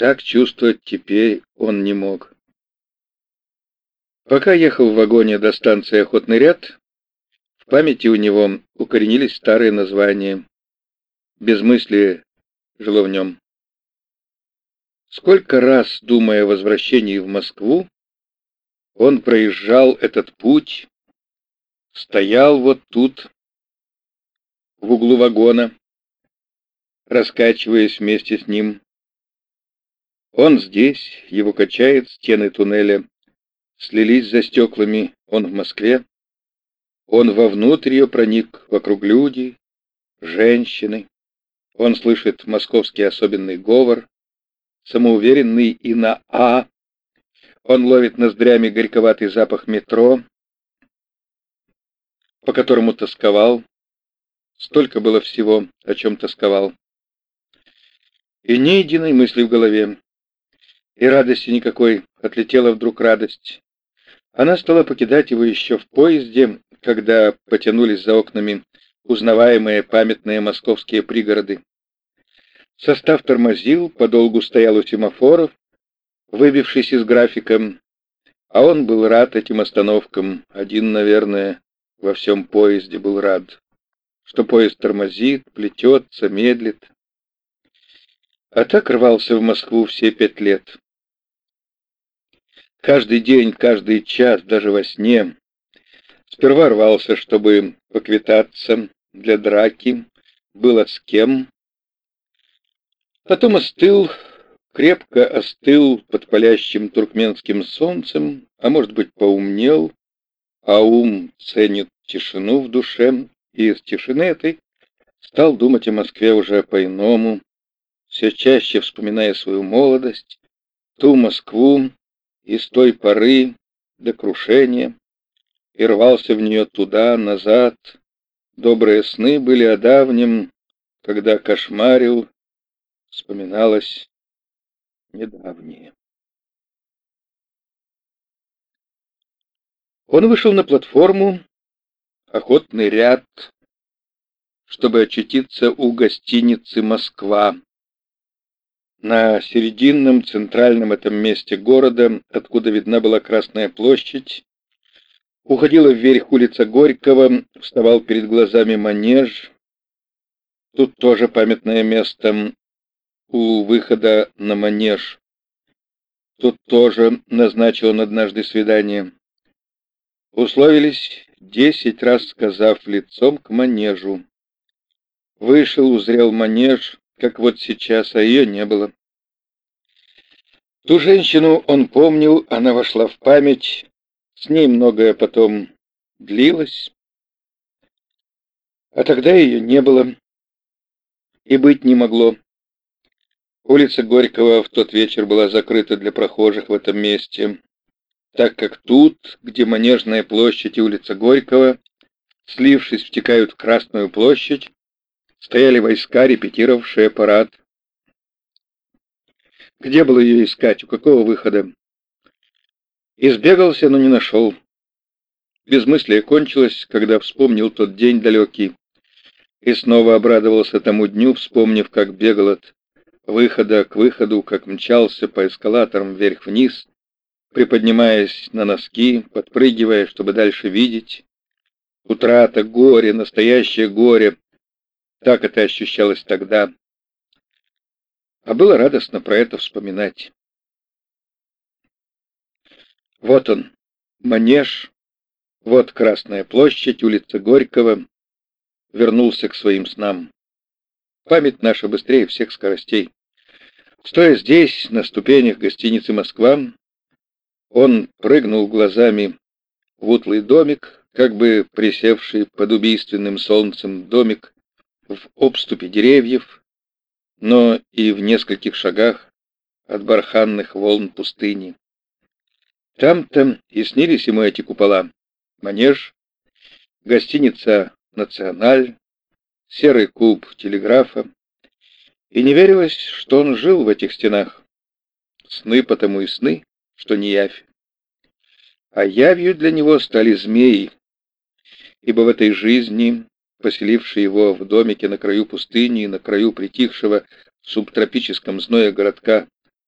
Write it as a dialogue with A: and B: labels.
A: Так чувствовать теперь он не мог. Пока ехал в вагоне до станции «Охотный ряд», в памяти у него укоренились старые названия. Безмыслие жило в нем. Сколько раз, думая о возвращении в Москву, он проезжал этот путь, стоял вот тут, в углу вагона, раскачиваясь вместе с ним. Он здесь, его качает стены туннеля, слились за стеклами, он в Москве. Он вовнутрь ее проник, вокруг люди, женщины. Он слышит московский особенный говор, самоуверенный и на «а». Он ловит ноздрями горьковатый запах метро, по которому тосковал. Столько было всего, о чем тосковал. И ни единой мысли в голове. И радости никакой, отлетела вдруг радость. Она стала покидать его еще в поезде, когда потянулись за окнами узнаваемые памятные московские пригороды. Состав тормозил, подолгу стоял у семафоров, выбившись из графика, а он был рад этим остановкам, один, наверное, во всем поезде был рад, что поезд тормозит, плетется, медлит. А так рвался в Москву все пять лет. Каждый день, каждый час, даже во сне. Сперва рвался, чтобы поквитаться для драки, было с кем, Потом остыл, крепко остыл под палящим туркменским солнцем, а может быть поумнел, а ум ценит тишину в душе, и из тишины этой стал думать о Москве уже по-иному, все чаще вспоминая свою молодость, ту Москву и с той поры до крушения, и рвался в нее туда, назад. Добрые сны были о давнем, когда кошмарил вспоминалось недавнее. Он вышел на платформу, охотный ряд, чтобы очутиться у гостиницы «Москва». На серединном центральном этом месте города, откуда видна была Красная площадь, уходила вверх улица Горького, вставал перед глазами манеж. Тут тоже памятное место у выхода на манеж. Тут тоже назначил он однажды свидание. Условились, десять раз сказав лицом к манежу. Вышел, узрел манеж, как вот сейчас, а ее не было. Ту женщину он помнил, она вошла в память, с ней многое потом длилось, а тогда ее не было и быть не могло. Улица Горького в тот вечер была закрыта для прохожих в этом месте, так как тут, где Манежная площадь и улица Горького, слившись, втекают в Красную площадь, стояли войска, репетировавшие парад. Где было ее искать, у какого выхода? Избегался, но не нашел. Безмыслие кончилось, когда вспомнил тот день далекий, и снова обрадовался тому дню, вспомнив, как бегал от выхода к выходу, как мчался по эскалаторам вверх-вниз, приподнимаясь на носки, подпрыгивая, чтобы дальше видеть. Утрата, горе, настоящее горе. Так это ощущалось тогда. А было радостно про это вспоминать. Вот он, манеж, вот Красная площадь, улица Горького. Вернулся к своим снам. Память наша быстрее всех скоростей. Стоя здесь, на ступенях гостиницы «Москва», он прыгнул глазами в утлый домик, как бы присевший под убийственным солнцем домик в обступе деревьев, но и в нескольких шагах от барханных волн пустыни. Там-то и снились ему эти купола. Манеж, гостиница «Националь», серый куб телеграфа, и не верилось, что он жил в этих стенах. Сны потому и сны, что не явь. А явью для него стали змеи, ибо в этой жизни, поселившей его в домике на краю пустыни, на краю притихшего в субтропическом зное городка